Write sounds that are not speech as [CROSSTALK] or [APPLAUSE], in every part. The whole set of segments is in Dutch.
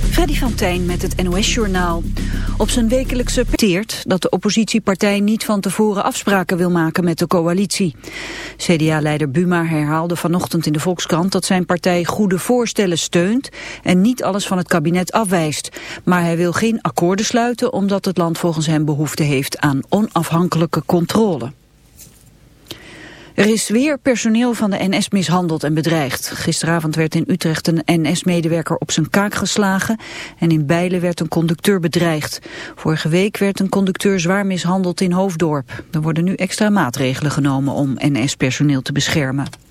Freddy van Tijn met het NOS-journaal. Op zijn wekelijkse peteert dat de oppositiepartij niet van tevoren afspraken wil maken met de coalitie. CDA-leider Buma herhaalde vanochtend in de Volkskrant dat zijn partij goede voorstellen steunt en niet alles van het kabinet afwijst. Maar hij wil geen akkoorden sluiten omdat het land volgens hem behoefte heeft aan onafhankelijke controle. Er is weer personeel van de NS mishandeld en bedreigd. Gisteravond werd in Utrecht een NS-medewerker op zijn kaak geslagen... en in Bijlen werd een conducteur bedreigd. Vorige week werd een conducteur zwaar mishandeld in Hoofddorp. Er worden nu extra maatregelen genomen om NS-personeel te beschermen.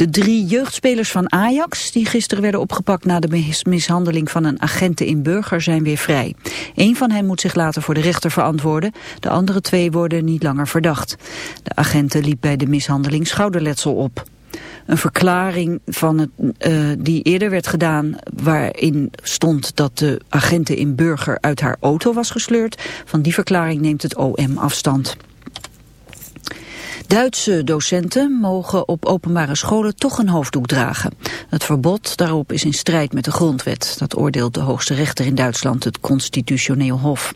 De drie jeugdspelers van Ajax, die gisteren werden opgepakt na de mishandeling van een agenten in Burger, zijn weer vrij. Eén van hen moet zich later voor de rechter verantwoorden. De andere twee worden niet langer verdacht. De agenten liep bij de mishandeling schouderletsel op. Een verklaring van het, uh, die eerder werd gedaan waarin stond dat de agenten in Burger uit haar auto was gesleurd. Van die verklaring neemt het OM afstand. Duitse docenten mogen op openbare scholen toch een hoofddoek dragen. Het verbod daarop is in strijd met de grondwet. Dat oordeelt de hoogste rechter in Duitsland, het Constitutioneel Hof.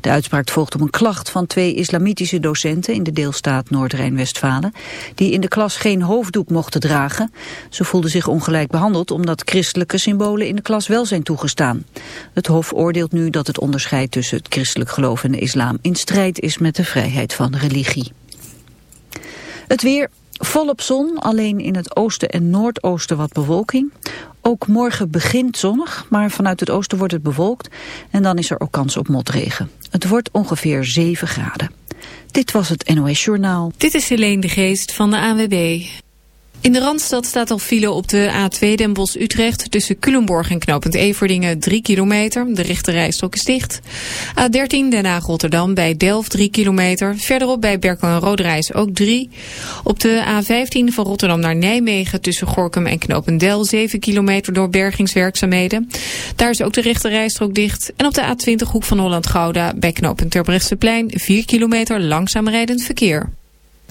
De uitspraak volgt op een klacht van twee islamitische docenten in de deelstaat Noord-Rijn-Westfalen, die in de klas geen hoofddoek mochten dragen. Ze voelden zich ongelijk behandeld omdat christelijke symbolen in de klas wel zijn toegestaan. Het Hof oordeelt nu dat het onderscheid tussen het christelijk geloof en de islam in strijd is met de vrijheid van religie. Het weer volop zon, alleen in het oosten en noordoosten wat bewolking. Ook morgen begint zonnig, maar vanuit het oosten wordt het bewolkt. En dan is er ook kans op motregen. Het wordt ongeveer 7 graden. Dit was het NOS Journaal. Dit is Helene de Geest van de AWB. In de Randstad staat al file op de A2 Den Bosch-Utrecht... tussen Culemborg en knooppunt Everdingen 3 kilometer. De rechte rijstrook is dicht. A13 Den Haag-Rotterdam bij Delft 3 kilometer. Verderop bij Berkel en Roderijs ook 3. Op de A15 van Rotterdam naar Nijmegen... tussen Gorkum en Knopendel 7 kilometer door bergingswerkzaamheden. Daar is ook de rechte rijstrook dicht. En op de A20 Hoek van Holland-Gouda bij knooppunt Terbrechtseplein... 4 kilometer langzaam rijdend verkeer.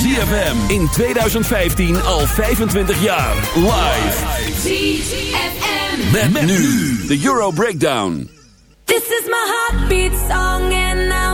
ZFM in 2015 al 25 jaar. Live. ZFM. Met, nu de Euro Breakdown. This is my heartbeat song and I'm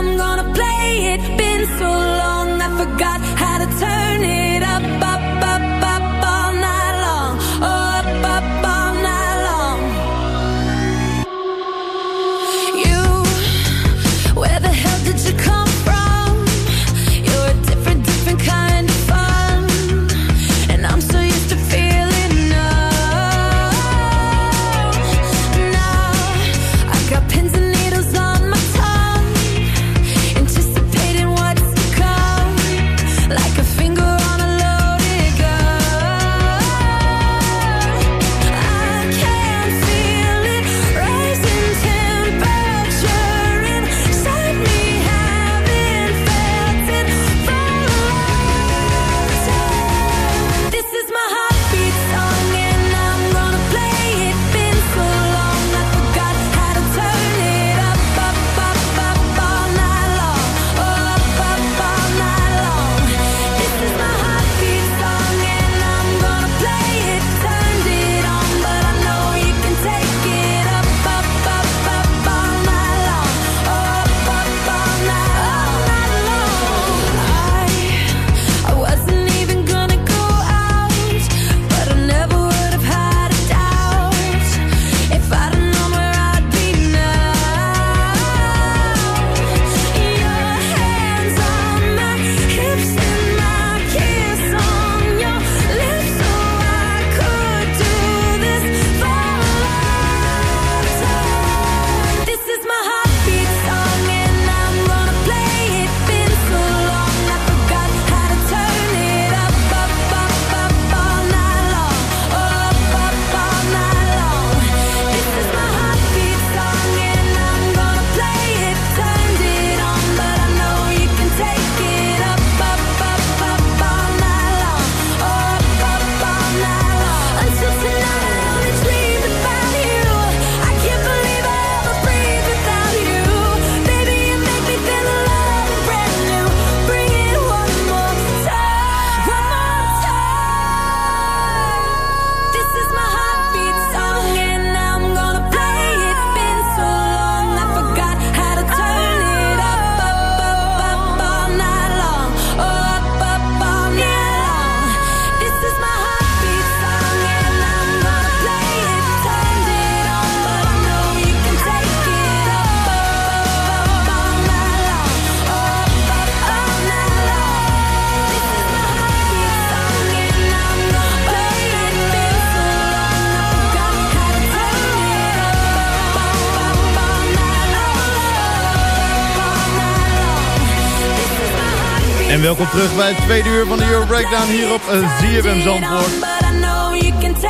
welkom terug bij het tweede uur van de Euro Breakdown hier op eh, ZFM Zandvoort.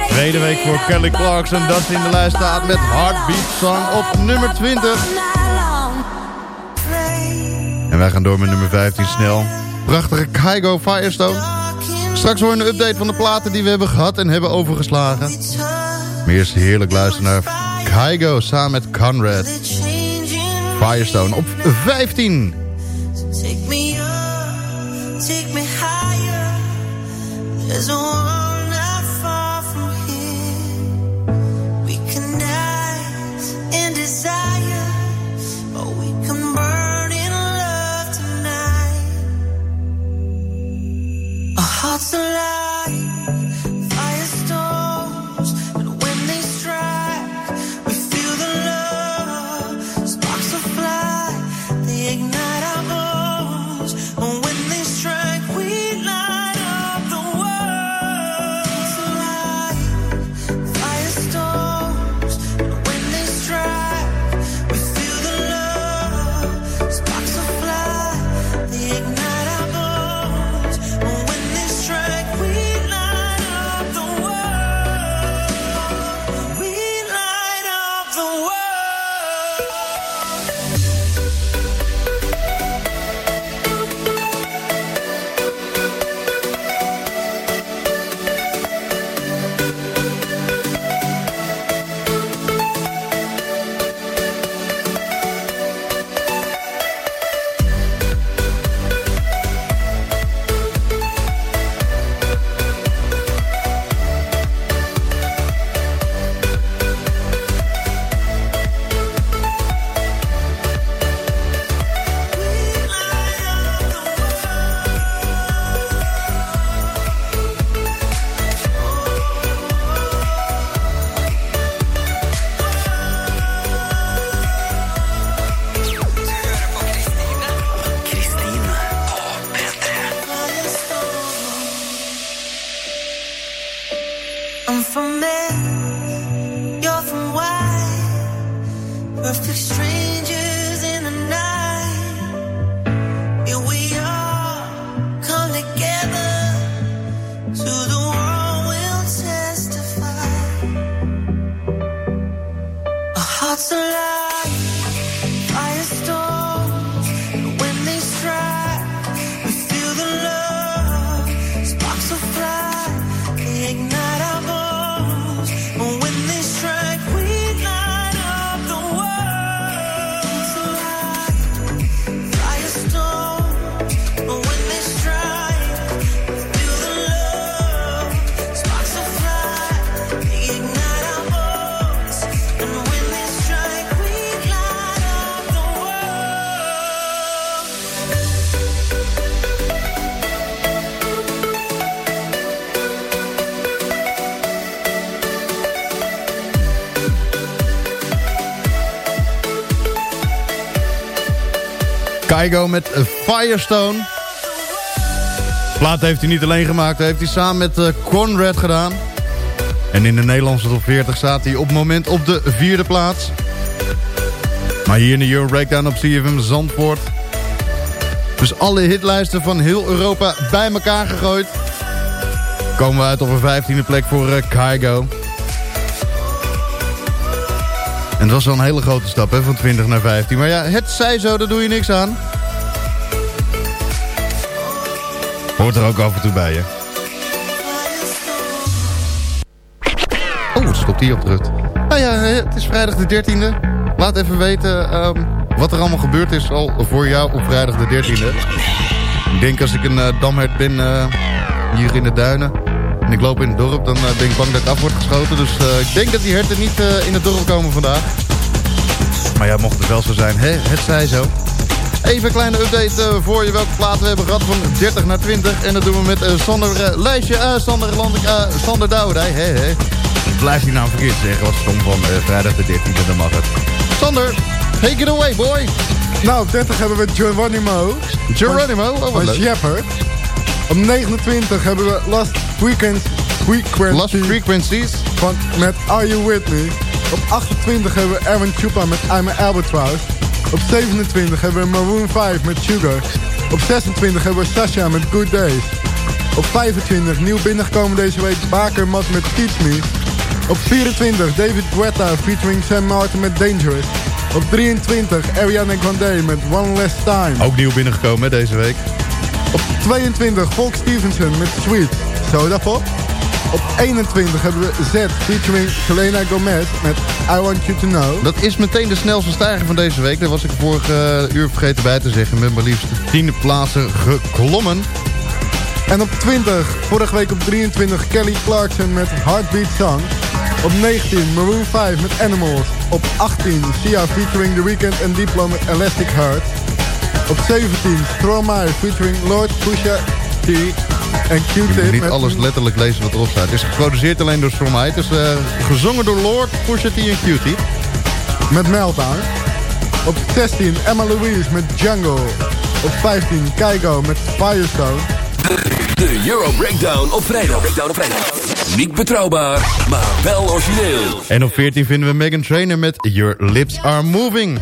Tweede week voor Kelly Clarkson dat in de lijst staat met Heartbeat Song op nummer 20. En wij gaan door met nummer 15 snel. Prachtige Kygo Firestone. Straks hoor je een update van de platen die we hebben gehad en hebben overgeslagen. Maar eerst heerlijk luisteren naar Kygo samen met Conrad. Firestone op 15. Kygo met Firestone. Plaat heeft hij niet alleen gemaakt, heeft hij samen met eh, Conrad gedaan. En in de Nederlandse top 40 staat hij op het moment op de vierde plaats. Maar hier in de Euro Breakdown op CFM Zandvoort. Dus alle hitlijsten van heel Europa bij elkaar gegooid. Komen we uit op een 15e plek voor eh, Kygo. En dat was wel een hele grote stap, hè, van 20 naar 15. Maar ja, het zij zo, daar doe je niks aan. Hoort er ook af en toe bij, hè. Oh, het stopt hier op de rut. Nou ja, het is vrijdag de 13e. Laat even weten ehm, wat er allemaal gebeurd is al voor jou op vrijdag de 13e. Ik denk als ik een eh, damhert ben eh, hier in de duinen... en ik loop in het dorp, dan eh, ben ik bang dat ik af word geschoten. Dus eh, ik denk dat die herten niet eh, in het dorp komen vandaag. Maar ja, mocht het wel zo zijn, hè, het zij zo. Even een kleine update eh, voor je welke platen we hebben gehad van 30 naar 20. En dat doen we met eh, Sander eh, Lijstje, Sander, Land, eh, Sander Douwdij. Hè, hè. Blijf die naam verkeerd zeggen, wat stom van vrijdag de 13e, dan mag het. Sander, take it away boy. Nou, op 30 hebben we Geronimo. Geronimo, oh wat. Shepherd. Op 29 hebben we Last Weekend Frequency. Last Frequencies. Van, met Are You With Me. Op 28 hebben we Aaron Chupa met I'm an Albatross. Op 27 hebben we Maroon 5 met Sugar. Op 26 hebben we Sasha met Good Days. Op 25 nieuw binnengekomen deze week Bakermat met Teach Me. Op 24 David Guetta featuring Sam Martin met Dangerous. Op 23 Ariana Grande met One Less Time. Ook nieuw binnengekomen deze week. Op 22 Volk Stevenson met Sweet. Soda Pop. Op 21 hebben we Z featuring Selena Gomez met I Want You To Know. Dat is meteen de snelste stijger van deze week. Dat was ik vorige uur vergeten bij te zeggen. Met maar liefst 10 plaatsen geklommen. En op 20, vorige week op 23 Kelly Clarkson met Heartbeat Song. Op 19 Maroon 5 met Animals. Op 18 Sia featuring The Weeknd en Diplo met Elastic Heart. Op 17 Stromae featuring Lord Pusha T en Je moet niet met alles letterlijk lezen wat erop staat. Het is geproduceerd alleen door Stromae. Het is eh, gezongen door Lord, Pusha T en Cutie. met Meltdown. Op 16 Emma Louise met Jungle. Op 15 Keigo met Firestone. De Euro Breakdown op vrijdag. Breakdown op vrijdag. Niet betrouwbaar, maar wel origineel. En op 14 vinden we Megan Trainor met Your Lips Are Moving.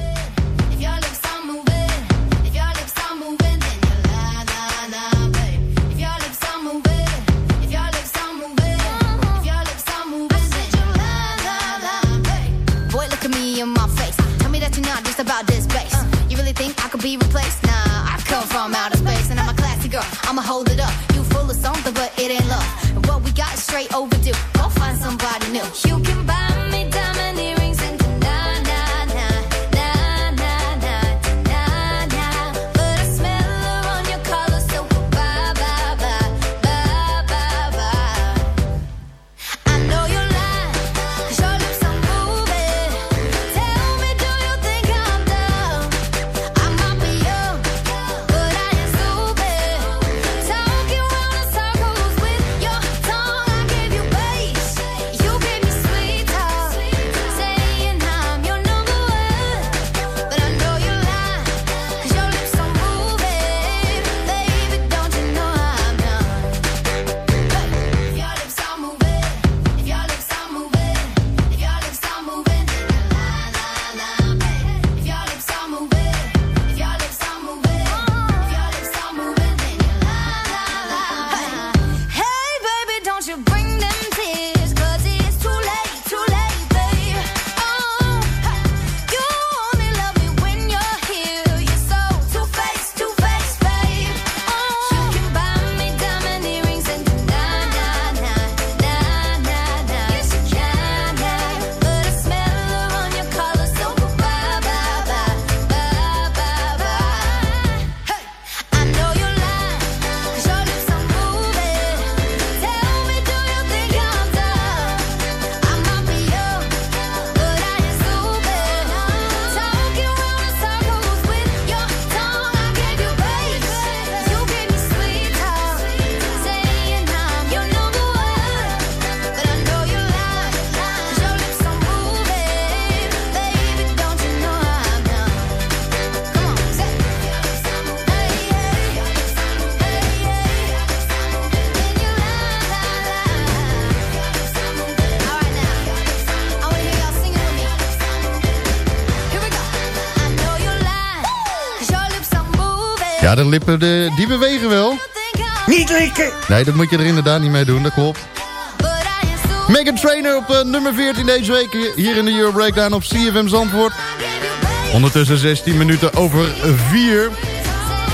Straight overdue. Go find somebody new. You can Ja, de lippen de, die bewegen wel. Niet likken! Nee, dat moet je er inderdaad niet mee doen, dat klopt. Megan Trainer op eh, nummer 14 deze week. Hier in de Euro Breakdown op CFM Zandvoort. Ondertussen 16 minuten over 4. Saying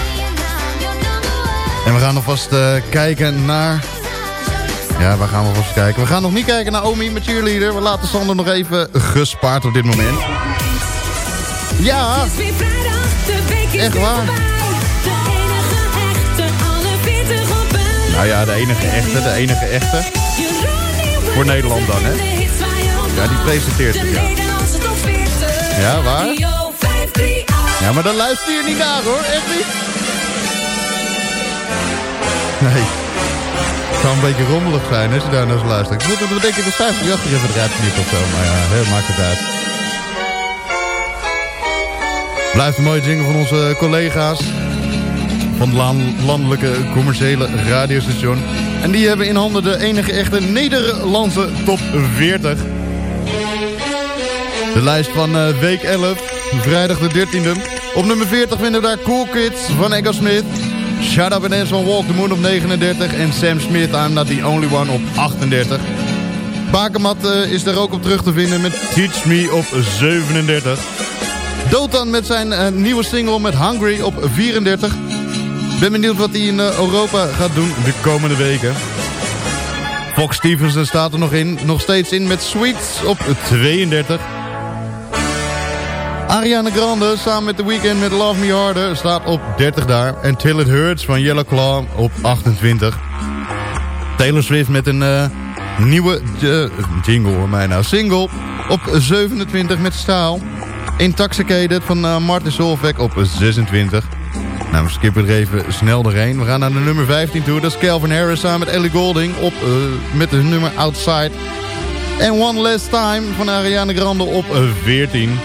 I'm your number one. En we gaan alvast eh, kijken naar... Ja, waar gaan we alvast kijken? We gaan nog niet kijken naar Omi met cheerleader. We laten Sander nog even gespaard op dit moment. Ja, Echt waar? Nou ja, de enige echte, de enige echte. Voor Nederland dan, hè? Op Ja, die presenteert het, ja. Nederlandse top 40. Ja, waar? Radio 538. Ja, maar dan luister je niet naar hoor, echt niet. Nee. Het zou een beetje rommelig zijn als je daar naar zo luistert. Ik moet het denk ik de 50 achter even eruit knippen of zo. Maar ja, heel maakt het uit. Blijft een mooie jingle van onze collega's. Van het lan- landelijke commerciële radiostation. En die hebben in handen de enige echte Nederlandse top 40. De lijst van eh, week 11, vrijdag de 13e. Op nummer 40 vinden we daar Cool Kids van Echo Smith. Shut Up and Dance van Walk the Moon op 39. En Sam Smith, I'm Not The Only One op 38. Bakermat uh, is daar ook op terug te vinden met Teach Me op 37. Dotan met zijn uh, nieuwe single met Hungry op 34. Ben benieuwd wat hij in uh, Europa gaat doen de komende weken. Fox Stevenson staat er nog in. Nog steeds in met Sweets op 32. Ariana Grande samen met The Weeknd met Love Me Harder staat op 30 daar. En Till It Hurts van Yellow Claw op 28. Taylor Swift met een uh, nieuwe uh, jingle, nou, single op 27 met Staal. Intoxicated van Martin Solveig op 26. Nou, we skippen er even snel doorheen. We gaan naar de nummer 15 toe. Dat is Calvin Harris samen met Ellie Golding op, uh, met de nummer Outside. En One Last Time van Ariana Grande op 14.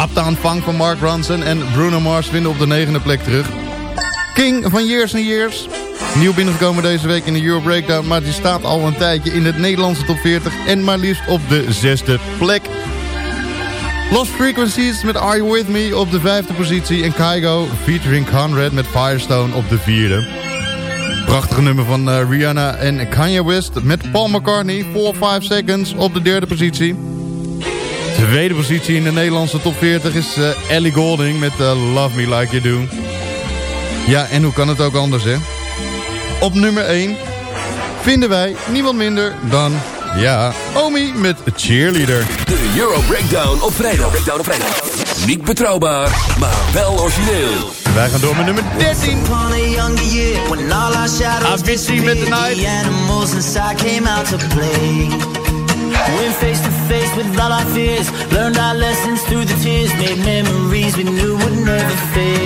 Uptown Funk van Mark Ronson en Bruno Mars vinden op de negende plek terug. King van Years and Years. Nieuw binnengekomen deze week in de Euro Breakdown... maar die staat al een tijdje in het Nederlandse top 40... en maar liefst op de zesde plek. Lost Frequencies met Are You With Me op de vijfde positie... en Kygo featuring Conrad met Firestone op de vierde. Prachtige nummer van uh, Rihanna en Kanye West met Paul McCartney... 4-5 Seconds op de derde positie. Tweede positie in de Nederlandse top 40 is uh, Ellie Golding met uh, Love Me Like You Do. Ja, en hoe kan het ook anders, hè? Op nummer 1 vinden wij niemand minder dan, ja, Omi met Cheerleader. De Euro Breakdown op vrijdag. Breakdown op vrijdag. Niet betrouwbaar, maar wel origineel. Wij gaan door met nummer 13. Avicii met The Night. Went face to face with all our fears Learned our lessons through the tears Made memories we knew would never fade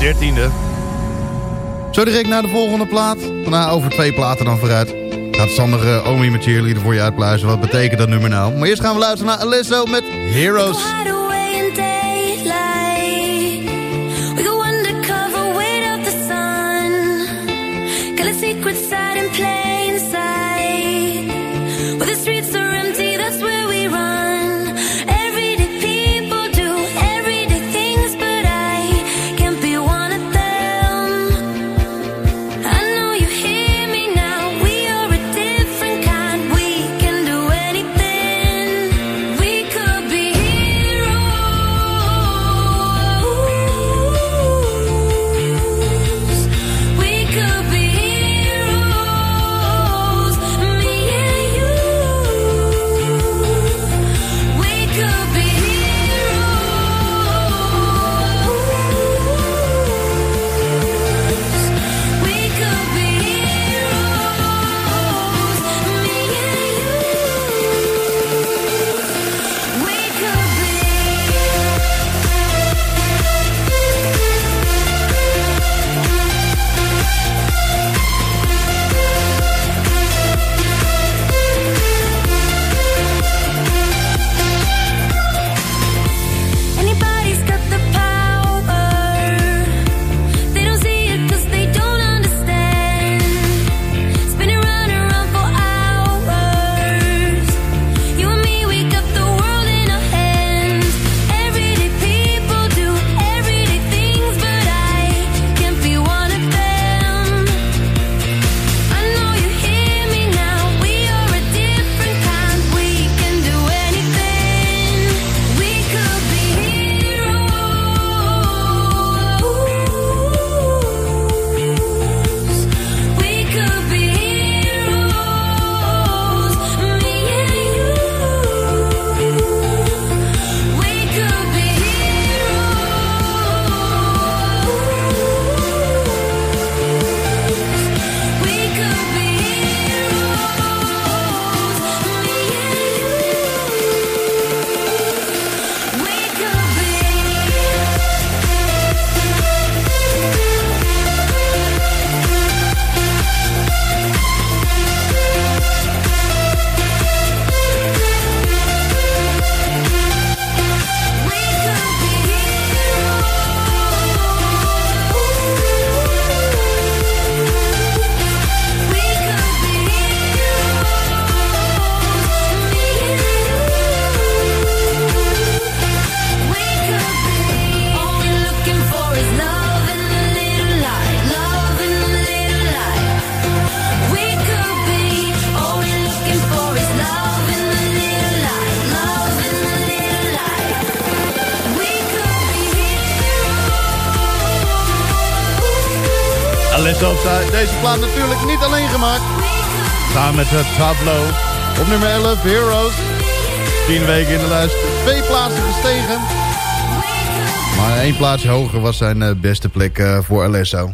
de 13e. Zo direct naar de volgende plaat. Daarna over twee platen dan vooruit. Gaat Sander uh, Omi met Cheerleader voor je uitpluizen. Wat betekent dat nummer nou? Maar eerst gaan we luisteren naar Alesso met Heroes. Alessa heeft deze plaat natuurlijk niet alleen gemaakt. Samen met het Tableau. Op nummer 11, Heroes. 10 weken in de lijst. Twee plaatsen gestegen. Maar één plaatsje hoger was zijn eh, beste plek eh, voor Alesso.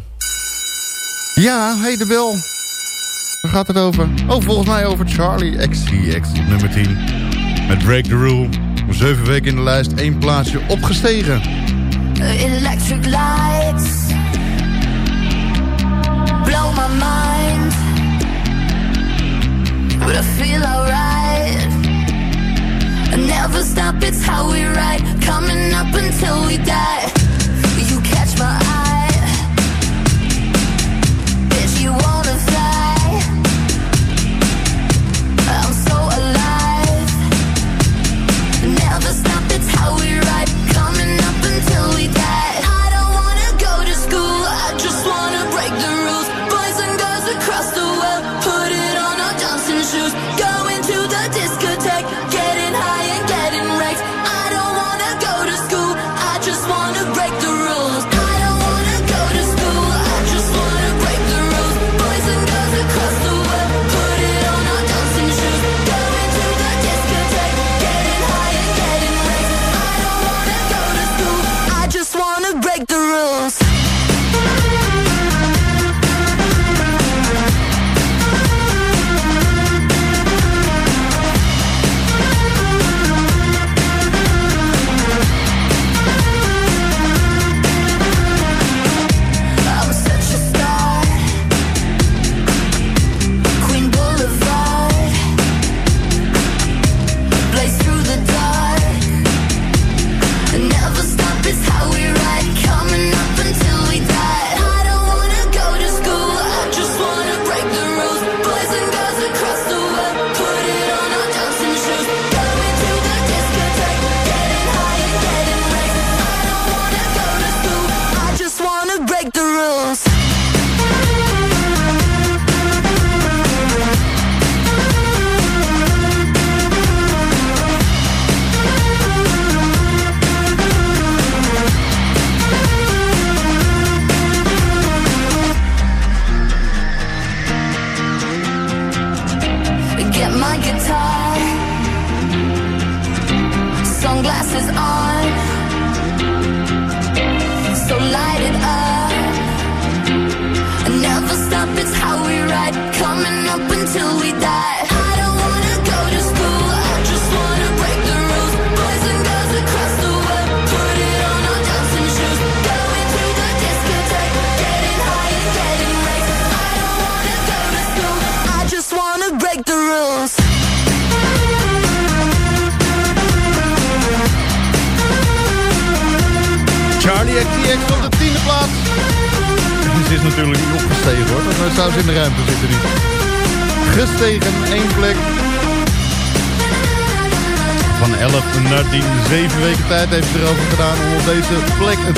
Ja, hey de bel. Waar gaat het over? Oh, volgens mij over Charlie XCX op nummer 10. Met Break the Rule. Zeven weken in de lijst, één plaatsje opgestegen. Electric lights never stop, it's how we ride, coming up until we die.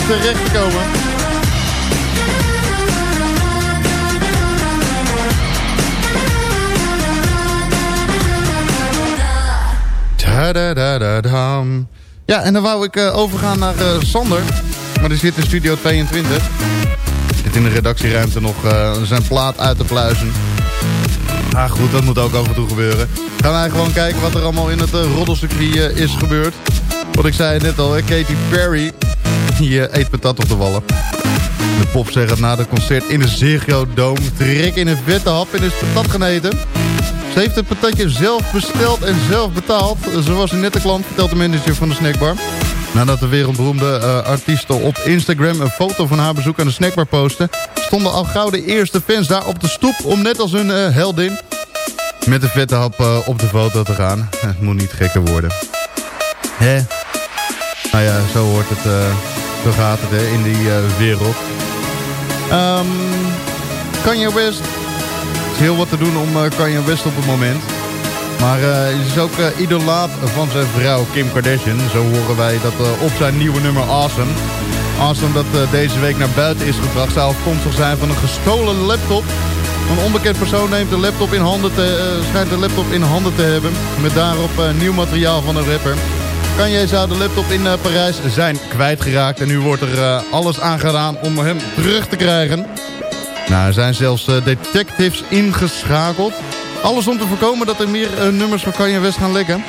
Terecht te komen. Ja, en dan wou ik eh, overgaan naar eh, Sander. Maar die zit in Studio 22. Zit in de redactieruimte nog eh, zijn plaat uit te pluizen. Ah goed, dat moet ook af en toe gebeuren. Gaan wij gewoon kijken wat er allemaal in het roddelcircuit is gebeurd. Wat ik zei net al, Katy Perry. [LAUGHS] Eh, eet patat op de wallen. De pop zegt na het concert in de Ziggo Dome. Trek in een vette hap en is patat geneten. Ze heeft het patatje zelf besteld en zelf betaald. Ze was een nette klant, vertelt de manager van de snackbar. Nadat de wereldberoemde eh, artiesten op Instagram een foto van haar bezoek aan de snackbar posten... stonden al gauw de eerste fans daar op de stoep om net als hun eh, heldin... met de vette hap eh, op de foto te gaan. Het moet niet gekker worden. Hè? Nou ja, zo hoort het, zo gaat hè, in die eh, wereld. Ehm Kanye West. Er is heel wat te doen om eh, Kanye West op het moment. Maar eh, hij is ook eh, idolaat van zijn vrouw Kim Kardashian. Zo horen wij dat eh, op zijn nieuwe nummer Awesome. Awesome dat eh, deze week naar buiten is gebracht... zou afkomstig zijn van een gestolen laptop. Een onbekend persoon neemt de laptop in handen te, eh, schijnt de laptop in handen te hebben... met daarop eh, nieuw materiaal van een rapper. Kanye zou de laptop in eh, Parijs zijn kwijtgeraakt... en nu wordt er eh, alles aan gedaan om hem terug te krijgen. Nou, er zijn zelfs eh, detectives ingeschakeld. Alles om te voorkomen dat er meer nummers van Kanye West gaan lekken.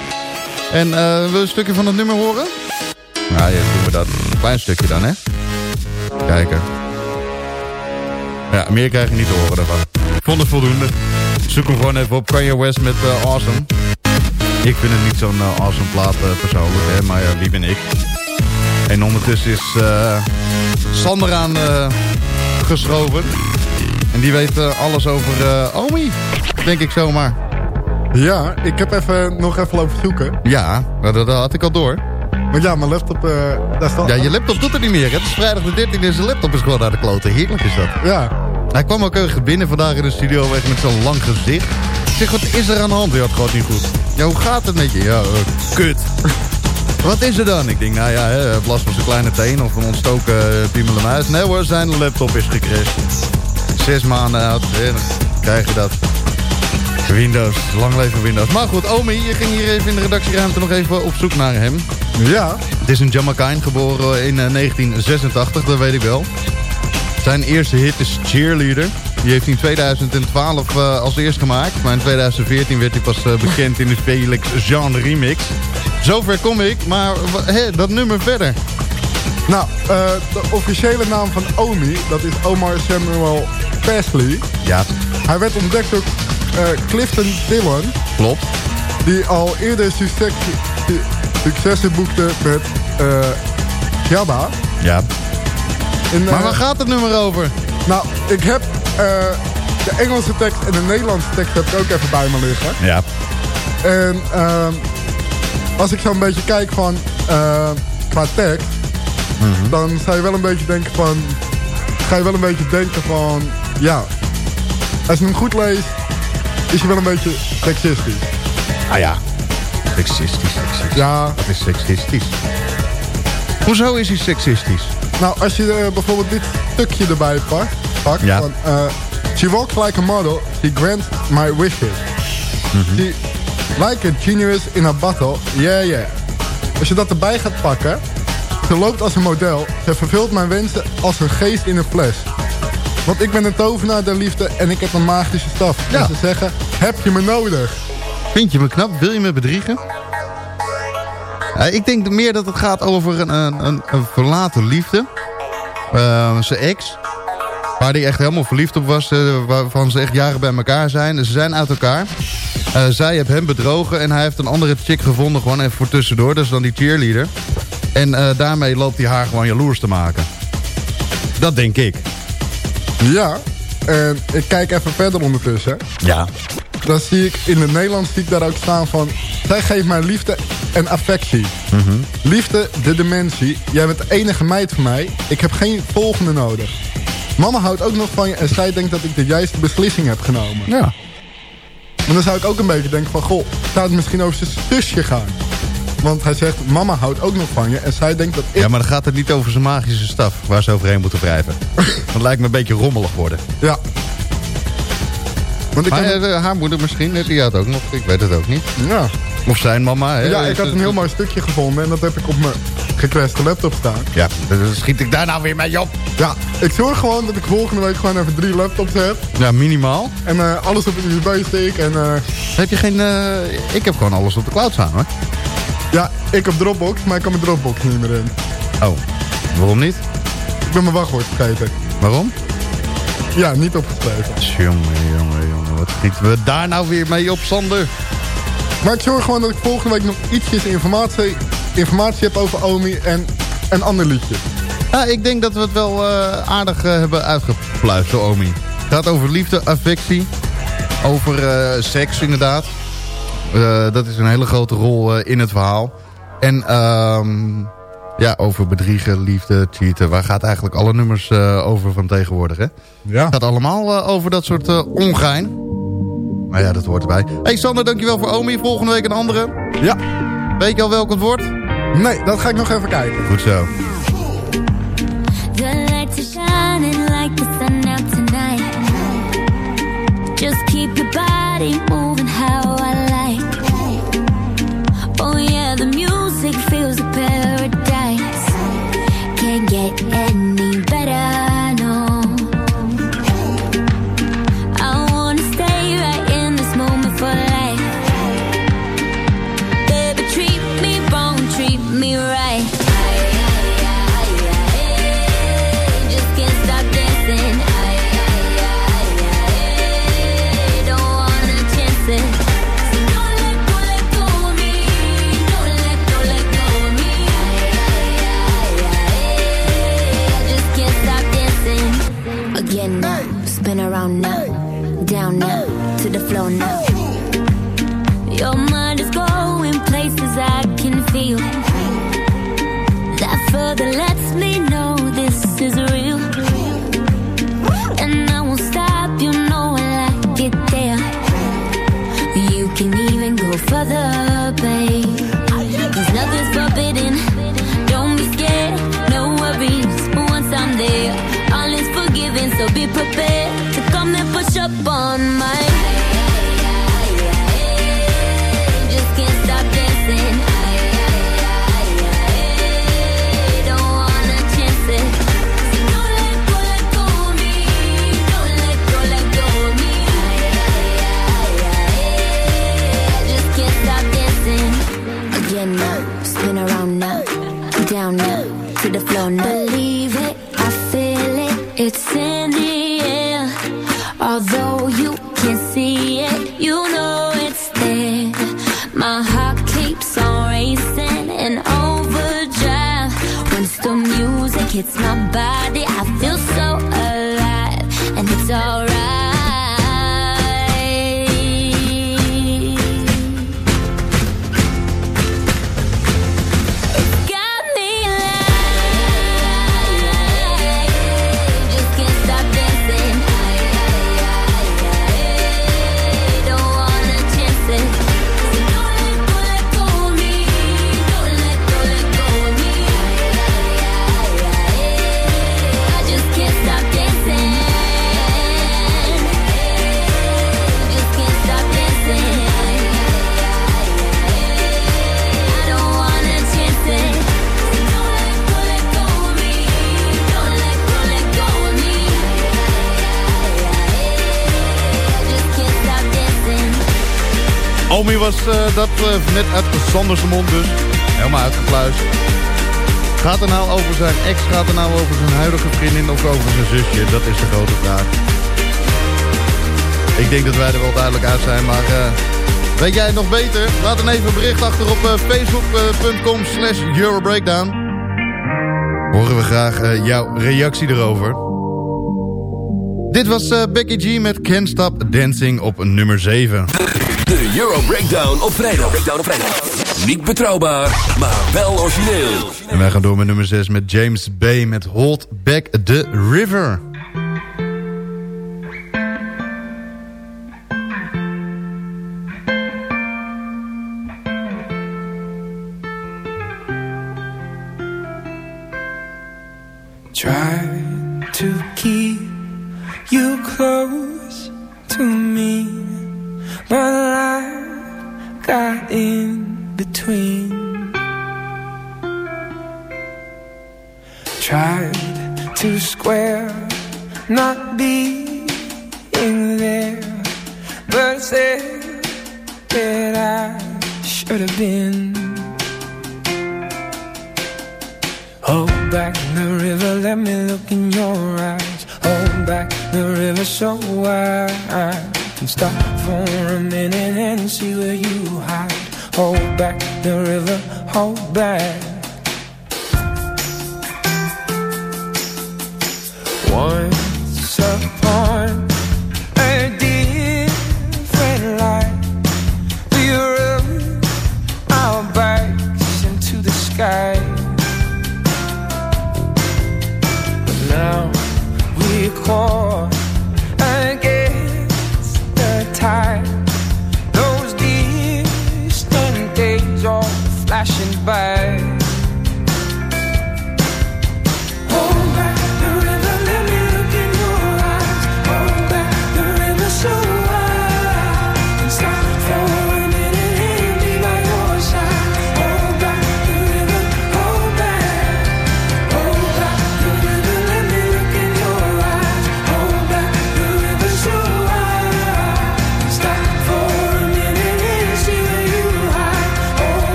En eh, wil je een stukje van het nummer horen? Nou ja, doen we dat. Een klein stukje dan, hè? Kijken. Ja, meer krijg je niet te horen daarvan. Ik vond het voldoende. Zoek hem gewoon even op Kanye West met Awesome. Ik vind het niet zo'n eh, awesome plaat eh, persoonlijk, hè, maar ja, wie ben ik? En ondertussen is eh, Sander aan eh, geschoven. En die weet eh, alles over eh, Omi, denk ik zomaar. Ja, ik heb even, nog even lopen zoeken. Ja, dat, dat had ik al door. Want ja, mijn laptop, eh, daar staat... Ja, je laptop doet het niet meer. hè. Het is vrijdag de 13e en zijn laptop is gewoon naar de kloten. Heerlijk is dat. Ja, Hij kwam ook ergens binnen vandaag in de studio echt met zo'n lang gezicht. Ik zeg, wat is er aan de hand? Hij had gewoon niet goed. Ja, hoe gaat het met je? Ja, eh, kut. [LAUGHS] wat is er dan? Ik denk, nou ja, hè, last van zijn kleine teen of een ontstoken uh. Nee hoor, zijn laptop is gecrashed. Zes maanden oud, dan krijg je dat. Windows, lang leven Windows. Maar goed, Omi, je ging hier even in de redactieruimte nog even op zoek naar hem. ja. Het is een Jamaican, geboren in eh, 1986, dat weet ik wel. Zijn eerste hit is Cheerleader. Die heeft hij in 2012 eh, als eerst gemaakt. Maar in 2014 werd hij pas eh, bekend in de Felix Jean remix. Zover kom ik, maar hè, dat nummer verder. Nou, eh, de officiële naam van Omi, dat is Omar Samuel Presley. Ja, Hij werd ontdekt door Clifton Dillon, klopt. die al eerder succes, su- successen boekte met eh Jabba. Ja. In, Maar waar gaat het nummer over? Nou, ik heb de Engelse tekst en de Nederlandse tekst heb ik ook even bij me liggen. Ja. En ehm, als ik zo een beetje kijk van eh, qua tekst, dan zou je wel een beetje denken van, ga je wel een beetje denken van, ja, als je hem goed leest, is hij wel een beetje seksistisch. Ah ja. Seksistisch, seksistisch. Ja, Dat is seksistisch. Hoezo is hij seksistisch? nou als je eh, bijvoorbeeld dit stukje erbij pakt, Ja. van, eh, she walks like a model, she grants my wishes. She like a genius in a battle, yeah yeah. Als je dat erbij gaat pakken, ze loopt als een model, ze vervult mijn wensen als een geest in een fles. Want ik ben een tovenaar der liefde en ik heb een magische staf. Ja. En ze zeggen, heb je me nodig? Vind je me knap? Wil je me bedriegen? Eh, ik denk meer dat het gaat over een, een, een, verlaten liefde. Eh, zijn ex. Waar hij echt helemaal verliefd op was. eh, waarvan ze echt jaren bij elkaar zijn. Ze zijn uit elkaar. Eh, zij heeft hem bedrogen. En hij heeft een andere chick gevonden. Gewoon even voor tussendoor. Dat is dan die cheerleader. En eh, daarmee loopt hij haar gewoon jaloers te maken. Dat denk ik. Ja, en ik kijk even verder ondertussen. Ja. Dan zie ik in het Nederlands zie ik daar ook staan van... Zij geeft mij liefde en affectie. Liefde, de dementie. Jij bent de enige meid voor mij. Ik heb geen volgende nodig. Mama houdt ook nog van je en zij denkt dat ik de juiste beslissing heb genomen. Ja. Maar dan zou ik ook een beetje denken van... Goh, zou het misschien over zijn zusje gaan? Want hij zegt, mama houdt ook nog van je en zij denkt dat ik... Ja, maar dan gaat het niet over zijn magische staf waar ze overheen moeten wrijven. [LAUGHS] Dat lijkt me een beetje rommelig worden. Ja. Want ik Maar eh, haar moeder misschien, eh, die had ook nog. Ik weet het ook niet. ja. Of zijn mama. Hè? ja, ik had een heel mooi stukje gevonden en dat heb ik op mijn gecrashte laptop staan. Ja, dan schiet ik daar nou weer mee op. Ja, ik zorg gewoon dat ik volgende week gewoon even drie laptops heb. Ja, minimaal. En eh, alles op een USB-stick. En eh, Heb je geen... eh, ik heb gewoon alles op de cloud staan hoor. ja, ik heb Dropbox, maar ik kan mijn Dropbox niet meer in. Oh, waarom niet? Ik ben mijn wachtwoord vergeten. Waarom? Ja, niet opgeschreven. Jongen, jongen, jongen. Wat schieten we daar nou weer mee op, Sander? Maar ik zorg gewoon dat ik volgende week nog ietsjes informatie, informatie heb over Omi en een ander liedje. Ja, ik denk dat we het wel eh, aardig eh, hebben uitgepluist, Omi. Het gaat over liefde, affectie. Over eh, seks, inderdaad. Dat is een hele grote rol in het verhaal. En ehm, ja, over bedriegen, liefde, cheaten. Waar gaat eigenlijk alle nummers over van tegenwoordig, hè? Ja. Het gaat allemaal over dat soort ongein. Maar ja, dat hoort erbij. Hey Sander, dankjewel voor Omi. Volgende week een andere. Ja. Weet je al welk het wordt? Nee, dat ga ik nog even kijken. Goed zo. The lights are shining like the sun out tonight. Just keep your body moving how So be prepared to come and push up on my. Just can't stop dancing. Don't wanna chance it. Again now, spin around now, down now, to the floor now. It's my body was eh, dat eh, net uit Sandersmond dus. Helemaal uitgepluist. Gaat er nou over zijn ex, gaat er nou over zijn huidige vriendin of over zijn zusje? Dat is de grote vraag. Ik denk dat wij er wel duidelijk uit zijn, maar eh, weet jij het nog beter? Laat dan even een bericht achter op facebook.com slash Eurobreakdown. Horen we graag jouw reactie erover. Dit was Becky G met Can't Dancing op nummer 7. Euro Breakdown op vrijdag. Breakdown vrijdag. Niet betrouwbaar, maar wel origineel. En wij gaan door met nummer 6 met James Bay met Hold Back the River.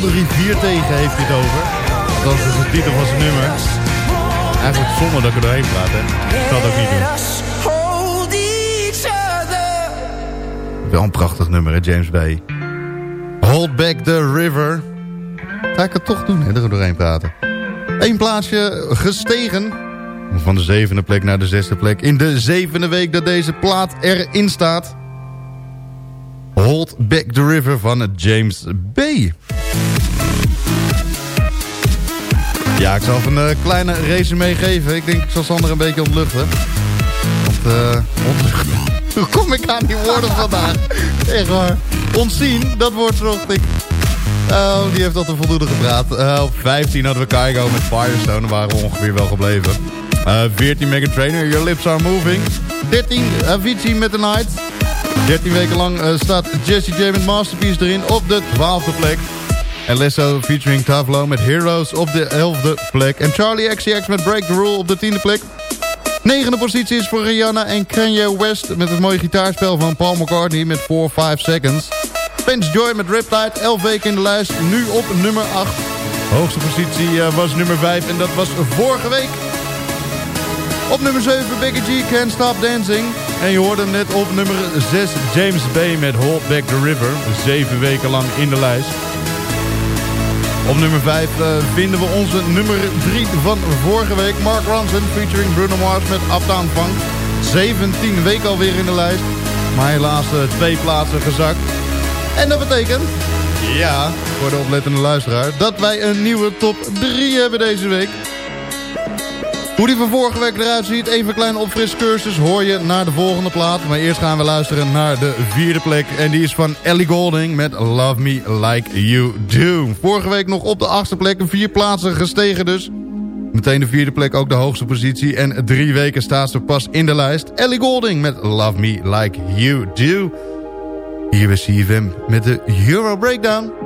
De rivier tegen, heeft hij het over. Dat is de titel van zijn nummer. Eigenlijk zonder dat ik er doorheen praat, hè. Ik het ook niet doen. Wel een prachtig nummer, hè, James Bay. Hold back the river. Ga ik het toch doen, hè, er doorheen praten. Eén plaatsje gestegen. Van de zevende plek naar de zesde plek. In de zevende week dat deze plaat erin staat. Hold back the river van James Bay. Ja, ik zal even een kleine resume geven. Ik denk, ik zal Sander een beetje ontluchten. Want, eh... [LAUGHS] Hoe kom ik aan die woorden vandaag? Echt waar. Ontzien, dat woord zocht ik. Oh, die heeft al te voldoende gepraat. Eh, op 15 hadden we Kaigo met Firestone. Daar waren we ongeveer wel gebleven. Eh 14 Mega Trainer, Your Lips Are Moving. 13 Avicii met The Night. 13 weken lang eh, staat Jesse J met Masterpiece erin op de 12e plek. En Lesso featuring Tavlo met Heroes op de 11e plek. En Charlie XCX met Break the Rule op de 10e plek. Negende positie is voor Rihanna en Kanye West met het mooie gitaarspel van Paul McCartney met 4-5 Seconds. Spence Joy met Riptide, 11 weken in de lijst, nu op nummer 8. Hoogste positie eh, was nummer 5 en dat was vorige week. Op nummer 7 Becky G, Can't Stop Dancing. En je hoorde hem net op nummer 6 James Bay met Hold Back the River. 7 weken lang in de lijst. Op nummer 5 uh, vinden we onze nummer 3 van vorige week. Mark Ronson featuring Bruno Mars met Uptown Funk. 17 weken alweer in de lijst. Maar helaas uh, twee plaatsen gezakt. En dat betekent, ja, voor de oplettende luisteraar... dat wij een nieuwe top 3 hebben deze week. Hoe die van vorige week eruit ziet, even een kleine opfriscursus... hoor je naar de volgende plaat. Maar eerst gaan we luisteren naar de vierde plek. En die is van Ellie Golding met Love Me Like You Do. Vorige week nog op de achtste plek, vier plaatsen gestegen dus. Meteen de vierde plek, ook de hoogste positie. En drie weken staat ze pas in de lijst. Ellie Golding met Love Me Like You Do. Hier is CFM met de Euro Breakdown.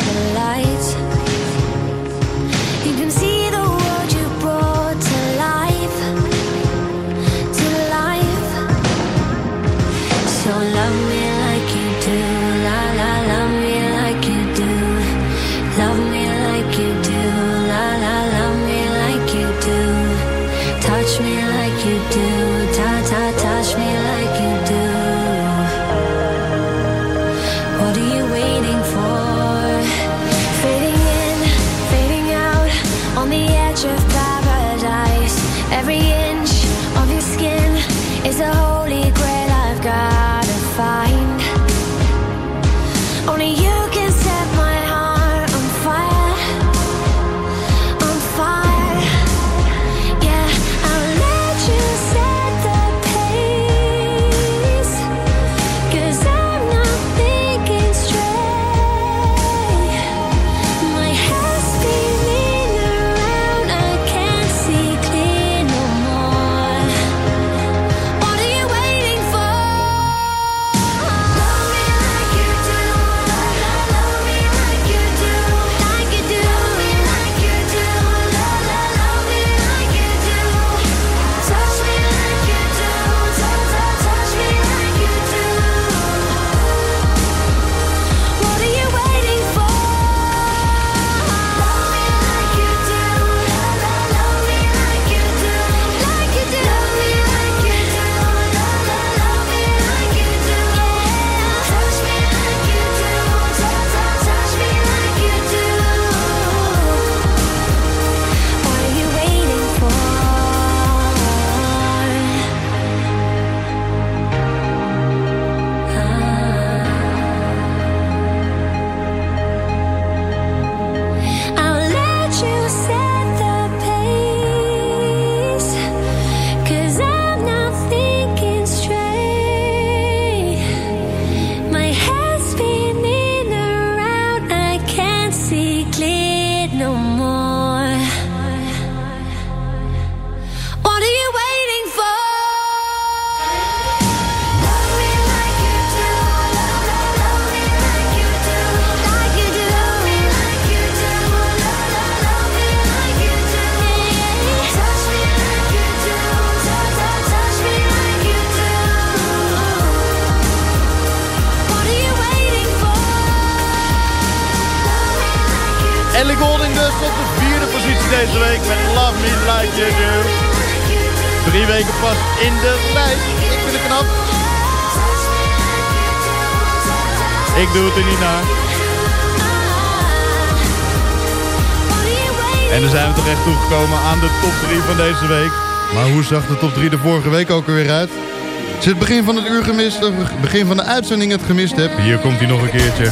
Ellie Golding dus op de vierde positie deze week met Love Me Like You Do. Drie weken pas in de lijst. Ik vind het knap. Ik doe het er niet naar. En dan zijn we toch echt toegekomen aan de top 3 van deze week. Maar hoe zag de top 3 de vorige week ook alweer uit? Als je het begin van het uur gemist, of het begin van de uitzending het gemist hebt, hier komt hij nog een keertje.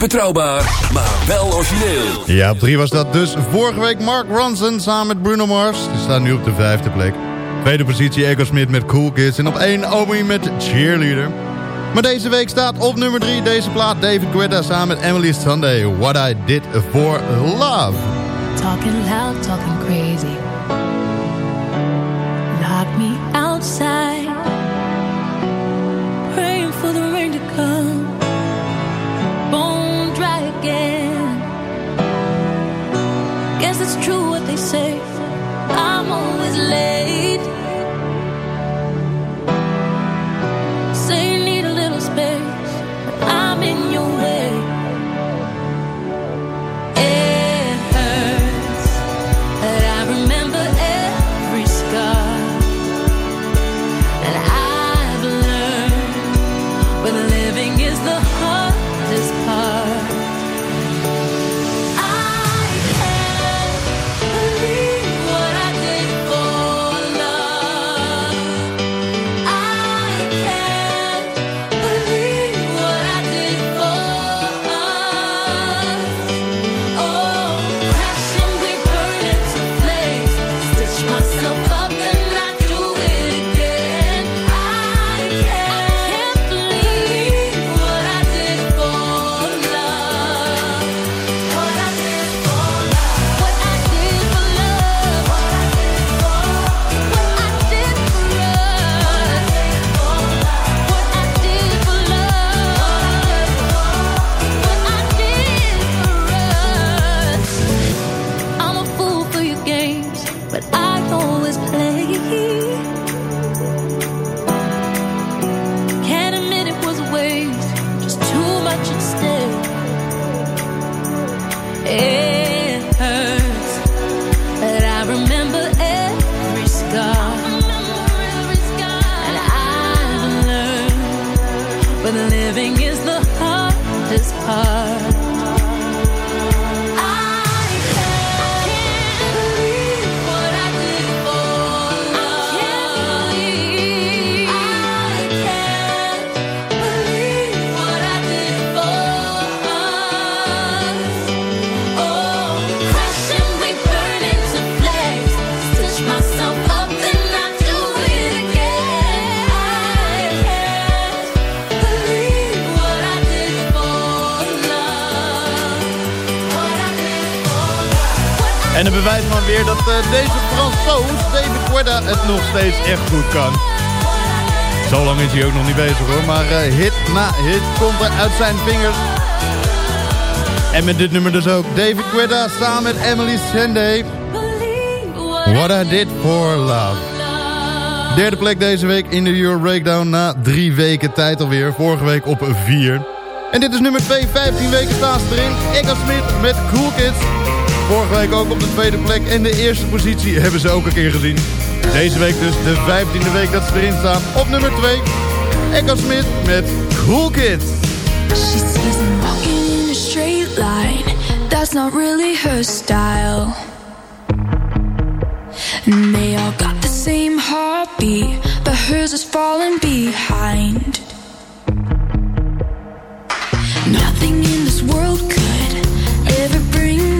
betrouwbaar, maar wel origineel. Ja, op 3 was dat dus. Vorige week Mark Ronson samen met Bruno Mars. Die staan nu op de vijfde plek. Tweede positie Echo Smith met Cool Kids. En op 1 Omi met Cheerleader. Maar deze week staat op nummer 3 deze plaat David Guetta samen met Emily Sunday. What I Did For Love. Talking loud, talking crazy. Lock me outside. It's true what they say. I'm always late. Hit na hit komt er uit zijn vingers. En met dit nummer dus ook David Guetta samen met Emily Sende. What I Did For Love. Derde plek deze week in de Euro Breakdown na drie weken tijd alweer. Vorige week op vier. En dit is nummer 2, 15 weken staan ze erin. Eka Smit met Cool Kids. Vorige week ook op de tweede plek. En de eerste positie hebben ze ook een keer gezien. Deze week dus de 15e week dat ze erin staan. Op nummer 2, Eka Smit met Cool Kids. She walking in a straight line. That's not really her style. And they all got the same heartbeat, but hers is falling behind. Nothing in this world could ever bring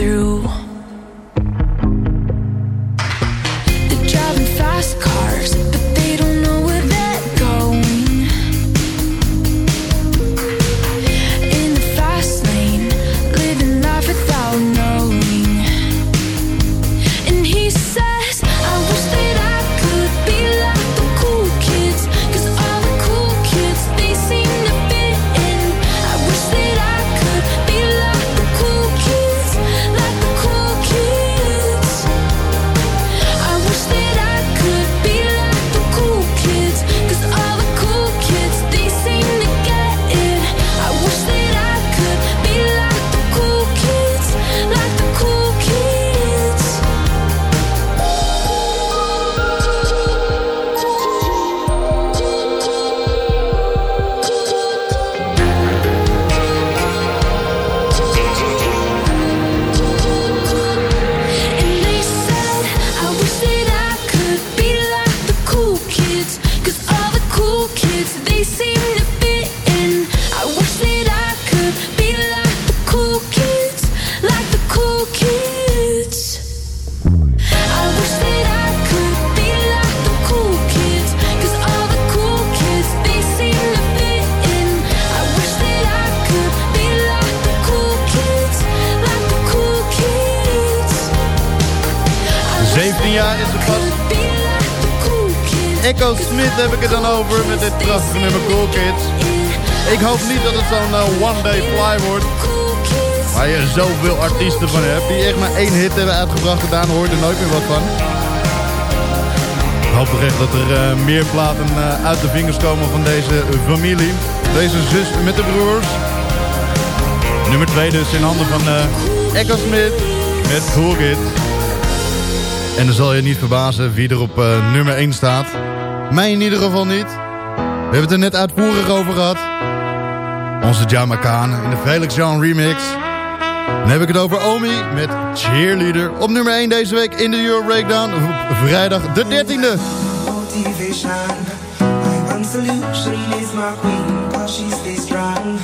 Daarna hoort er nooit meer wat van. Ik hoop toch dat er eh, meer platen eh, uit de vingers komen van deze familie. Deze zus met de broers. Nummer 2 dus in handen van eh Echo Smith met Cool. En dan zal je niet verbazen wie er op nummer 1 staat. Mij in ieder geval niet. We hebben het er net uitvoerig over gehad. Onze Jamaican in de Felix Jean remix. Dan heb ik het over Omi met Cheerleader. Op nummer 1 deze week in de Euro Breakdown. Vrijdag de 13e. motivation. My one solution is my queen, cause she stays strong.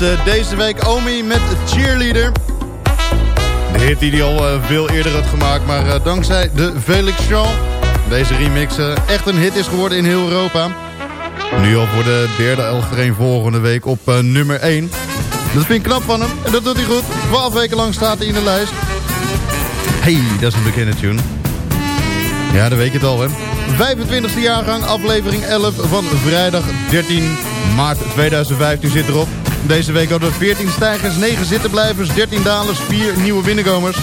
Eh, deze week Omi met Cheerleader. De hit die hij al eh, veel eerder had gemaakt, maar eh, dankzij de Felix Jean... deze remix echt een hit is geworden in heel Europa. Nu al voor de derde elftereen volgende week op nummer 1. Dat vind ik knap van hem en dat doet hij goed. 12 weken lang staat hij in de lijst. Hey, dat is een bekende tune. Ja, dat weet je het al, hè. 25e jaargang, aflevering 11 van vrijdag 13 maart 2015 zit erop. Deze week hadden we 14 stijgers, 9 zittenblijvers, 13 dalers, 4 nieuwe binnenkomers.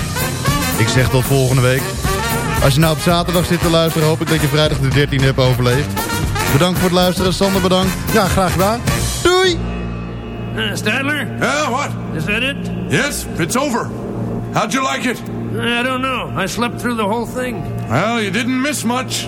Ik zeg tot volgende week. Als je nou op zaterdag zit te luisteren, hoop ik dat je vrijdag de 13 hebt overleefd. Bedankt voor het luisteren, Sander bedankt. Ja, graag gedaan. Doei! Uh, Stadler? Yeah, what? Is that it? Yes, it's over. How'd you like it? I don't know. I slept through the whole thing. Well, you didn't miss much.